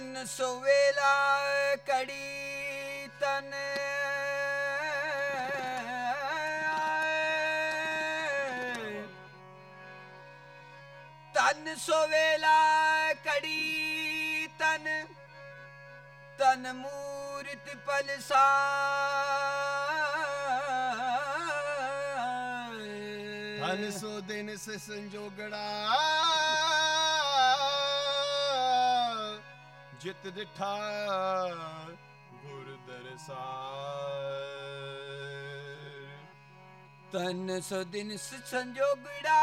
ਤਨ ਸੋਵੇਲਾ ਕੜੀ ਤਨ ਤਨ ਸੋਵੇਲਾ ਕੜੀ ਤਨ ਤਨ ਮੂਰਤ ਪਲਸਾ ਧਨ ਸੋ ਦਿਨ ਸ ਸੰਜੋਗੜਾ ਜਿਤ ਦਿਠਾ ਗੁਰ ਦਰਸਾਰ ਤਨ ਸੋ ਦਿਨ ਸ ਸੰਜੋਗੜਾ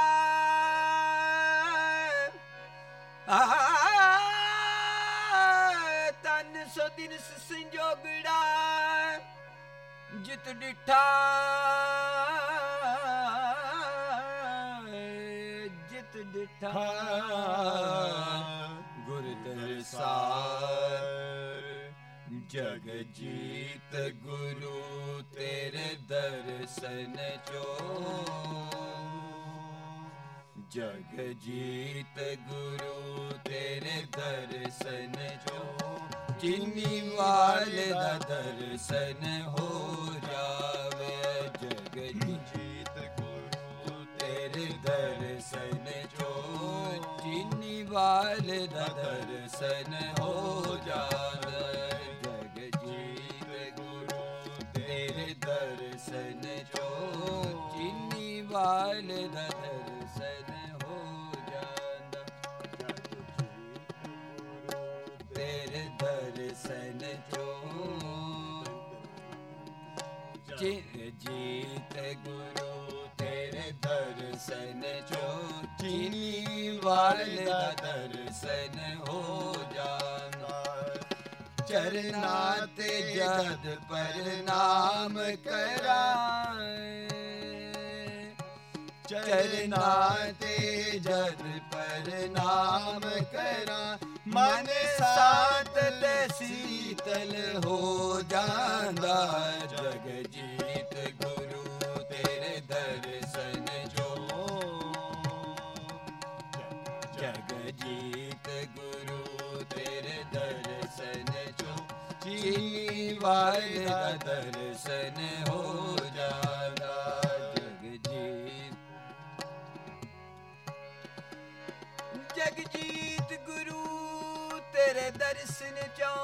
ਤਨ ਸੋ ਦਿਨ ਸ ਸੰਜੋਗੜਾ ਜਿਤ ਡਿਠਾ ਜਿਤ ਡਿਠਾ ਦਰਸਾਰ ਜਗ ਜੀਤ ਗੁਰੂ ਤੇਰੇ ਦਰਸ਼ਨ ਚੋ। ਜਗ ਜੀਤ ਗੁਰੂ ਤੇਰੇ ਦਰਸ਼ਨ ਜੋ ਜਿਨੀ ਵਾਲੇ ਦਾ ਦਰਸ਼ਨ ਹੋ ਜਾਵੇ ਜਗ ਜੀਤ ਗੁਰੂ ਤੇਰੇ ਦਰ ਜਿਨੀ ਵਾਲੇ ਦਾ ਦਰਸ਼ਨ ਹੋ ਜਾਵੇ। ਜਗ ਜੀਤ ਗੁਰੂ, ਤੇਰੇ ਦਰਸ਼ਨ ਜੋ ਜਿਨੀ ਵਾਲੇ ਦਾ ਦਰਸ਼ਨ ਹੋ ਜਾਂਦਾ। ਤੇਰੇ ਦਰਸ਼ਨ ਚੋ ਜਿਨ ਜੀਤ ਗੁਰੂ, ਤੇਰੇ ਦਰਸ਼ਨ ਚੋ ਜਿਨੀ ਵਾਲੇ ਦਾ ਦਰਸ਼ਨ ਹੋ ਜਾਣਾ ਚਰਨਾ ਤੇ ਜਦ ਪ੍ਰਣਾਮ ਕਰਾਂ ਚਰਨਾ ਤੇ ਜਦ ਪ੍ਰਣਾਮ ਕਰਾਂ ਮਨ ਸਾਤ ਤੇ ਸੀਤਲ ਹੋ ਜਾ ਚੀਨੀ ਦਾ ਦਰਸ਼ਨ ਹੋ ਜਾਂਦਾ ਜਗ ਜੀਤ ਜਗਜੀਤ ਗੁਰੂ ਤੇਰੇ ਦਰਸ਼ਨ ਚੋਂ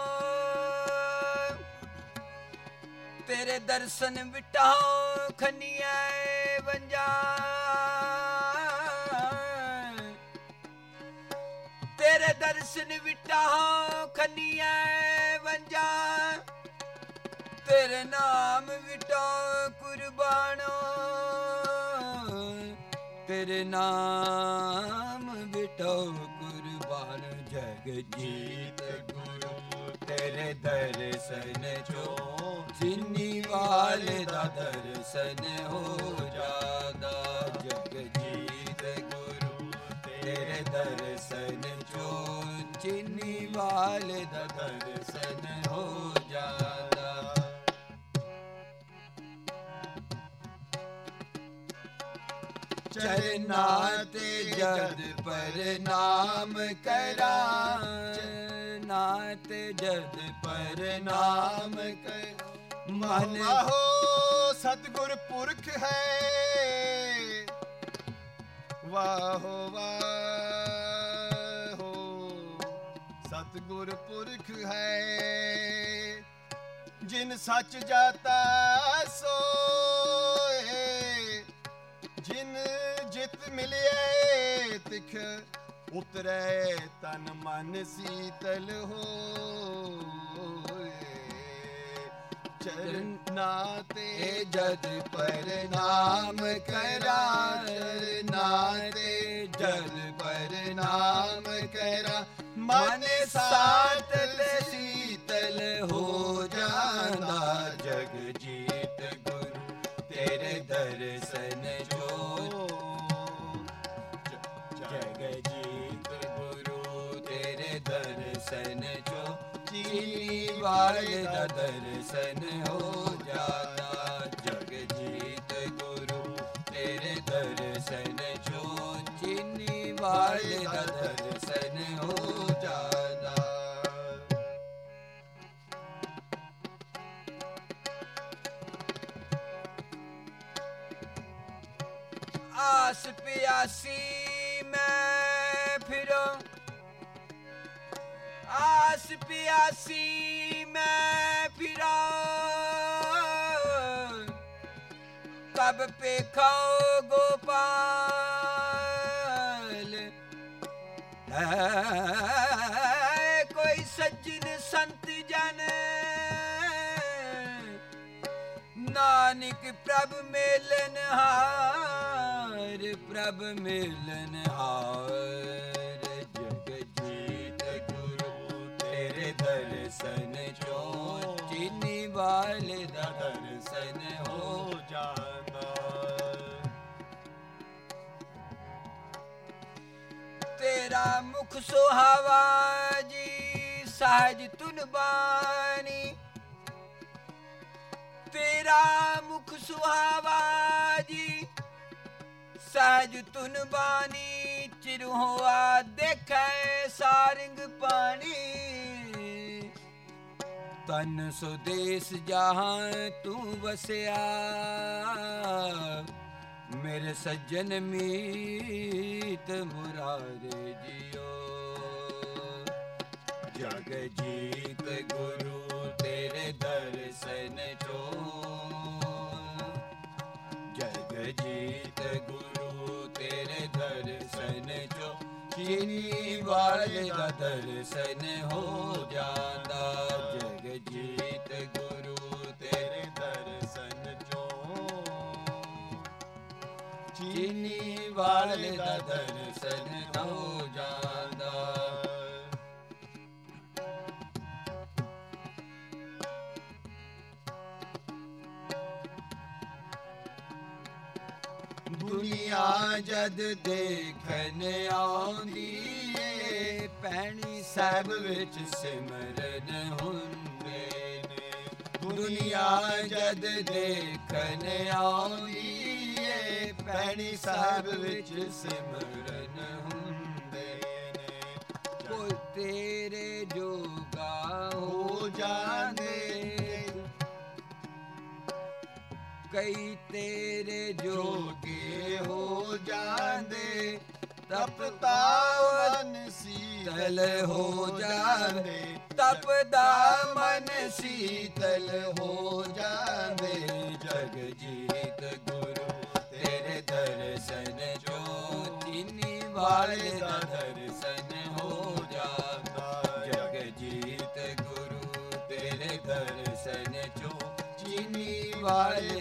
ਤੇਰੇ ਦਰਸ਼ਨ ਵਿਟਾਓ ਖੰਨੀਐ ਵੰਜਾ। ਤੇਰੇ ਦਰਸ਼ਨ ਵਿਟਾਓ ਖੰਨੀਐ ਵੰਜਾ। ਤੇਰੇ ਨਾਮ ਵਿਟਾਓ ਕੁਰਬਾਨੋ। ਤੇਰੇ ਨਾਮ ਵਿਟਾਓ ਕੁਰਬਾਨ ਜਗ ਜੀਤ ਗੁਰੂ ਤੇਰੇ ਦਰਸ਼ਨ ਚੋ। ਜਿਨੀ ਵਾਲੇ ਦਾ ਦਰਸ਼ਨ ਹੋ ਜਾਦਾ ਜਗ ਜੀਤ ਗੁਰੂ ਤੇਰੇ ਦਰਸ਼ਨ ਜੋ ਜਿਨੀ ਵਾਲੇ ਦਾ ਦਰਸ਼ਨ ਹੋ ਚਰਨਾ ਤੇ ਜਦ ਪ੍ਰਣਾਮ ਕਰਾਂ ਚਰਨਾ ਤੇ ਜਦ ਪ੍ਰਣਾਮ ਕਰ ਮਨ ਵਾਹੋ ਸਤਿਗੁਰ ਪੁਰਖ ਹੈ ਵਾਹੋ ਵਾਹੋ ਸਤਿਗੁਰ ਪੁਰਖ ਹੈ ਜਿਨ ਸੱਚ ਜਾਤਾ ਸੋਏ ਉਤਰੈ ਤਨ ਮਨ ਸੀਤਲ ਹੋਏ। ਚਰਨਾ ਤੇ ਤੇ ਜਦ ਪ੍ਰਣਾਮ ਕਰਾਂ ਚਰਨਾ ਤੇ ਜਦ ਪ੍ਰਣਾਮ ਕਰਾ। ਮਨ ਸਾਤ ਤੇ ਸੀਤਲ ਹੋ दर्शन जो चिनी वाले का दर्शन हो जाना आस प्यासी मैं फिरो आस प्यासी मैं फिरा ਫਿਰਾਂ ਕਬ ਪੇਖਾਓ ਗੋਪਾਲ। ਹੈ ਕੋਈ ਸੱਜਣ ਸੰਤ ਜਨ। ਨਾਨਕ ਪ੍ਰਭ ਮੇਲਨ ਹਾਰ, ਪ੍ਰਭ ਮੇਲਨ ਹਾਰ। ਜਗ ਜੀਤ ਗੁਰੂ ਤੇਰੇ ਦਰਸ਼ਨ ਚੋ, ਚੀਨੀ ਵਾਲੇ ਦਾ ਦਰਸ਼ਨ ਹੋ। ਤੇਰਾ ਮੁਖ ਸੁਹਾਵਾ ਜੀ ਸਹਜ ਤੁਨ ਬਾਣੀ। ਤੇਰਾ ਮੁਖ ਸੁਹਾਵਾ ਜੀ ਸਹਜ ਤੁਨ ਬਾਣੀ, ਚਿਰ ਹੋਆ ਦੇਖੈ ਸਾਰੰਗ ਪਾਣੀ। ਤਨ ਸੁਦੇਸ ਜਹਾਂ ਤੂੰ ਵਸਿਆ। ਮੇਰੇ ਸੱਜਣ ਮੀਤ ਮੁਰਾਰੇ ਜਿਓ। ਜਗ ਜੀਤ ਗੁਰੂ ਤੇਰੇ ਦਰਸ਼ਨ ਚੋ। ਜਗ ਜੀਤ ਗੁਰੂ ਤੇਰੇ ਦਰਸ਼ਨ ਚੋ। ਚੀਨੀ ਵਾਲੇ ਦਾ ਦਰਸ਼ਨ ਹੋ ਜਾਂਦਾ। ਜਗ ਜੀਤ ਚੀਨੀ ਵਾਲੇ ਦਾ ਦਰਸ਼ਨ ਹੋ ਜਾਂਦਾ। ਦੁਨੀਆ ਜਦ ਦੇਖਣ ਆਉਂਦੀ ਏ, ਪੈਣੀ ਸਾਹਿਬ ਵਿੱਚ ਸਿਮਰਨ ਹੁੰਦੇ ਨੇ। ਦੁਨੀਆ ਜਦ ਦੇਖਣ ਆਉਂਦੀ ਪੈਣੀ ਸਾਹਿਬ ਵਿੱਚ ਸਿਮਰਨ ਹੁੰਦੇ ਨੇ। ਕੋਈ ਤੇਰੇ ਜੋਗਾ ਹੋ ਜਾਂਦੇ ਕਈ ਤੇਰੇ ਜੋਗੇ ਹੋ ਜਾਂਦੇ। ਤਪਤਾ ਮਨ ਸੀਤਲ ਹੋ ਜਾਂਦੇ। ਤਪਦਾ ਮਨ ਸੀਤਲ ਹੋ ਜਾਂਦੇ। ਜਗ ਜੀਤ ਗੁਰੂ ਵਾਲੇ ਦਾ ਦਰਸ਼ਨ ਹੋ ਜਾਂਦਾ। ਜਗ ਜੀਤ ਗੁਰੂ ਤੇਰੇ ਦਰਸ਼ਨ ਚੋ ਚੀਨੀ ਵਾਲੇ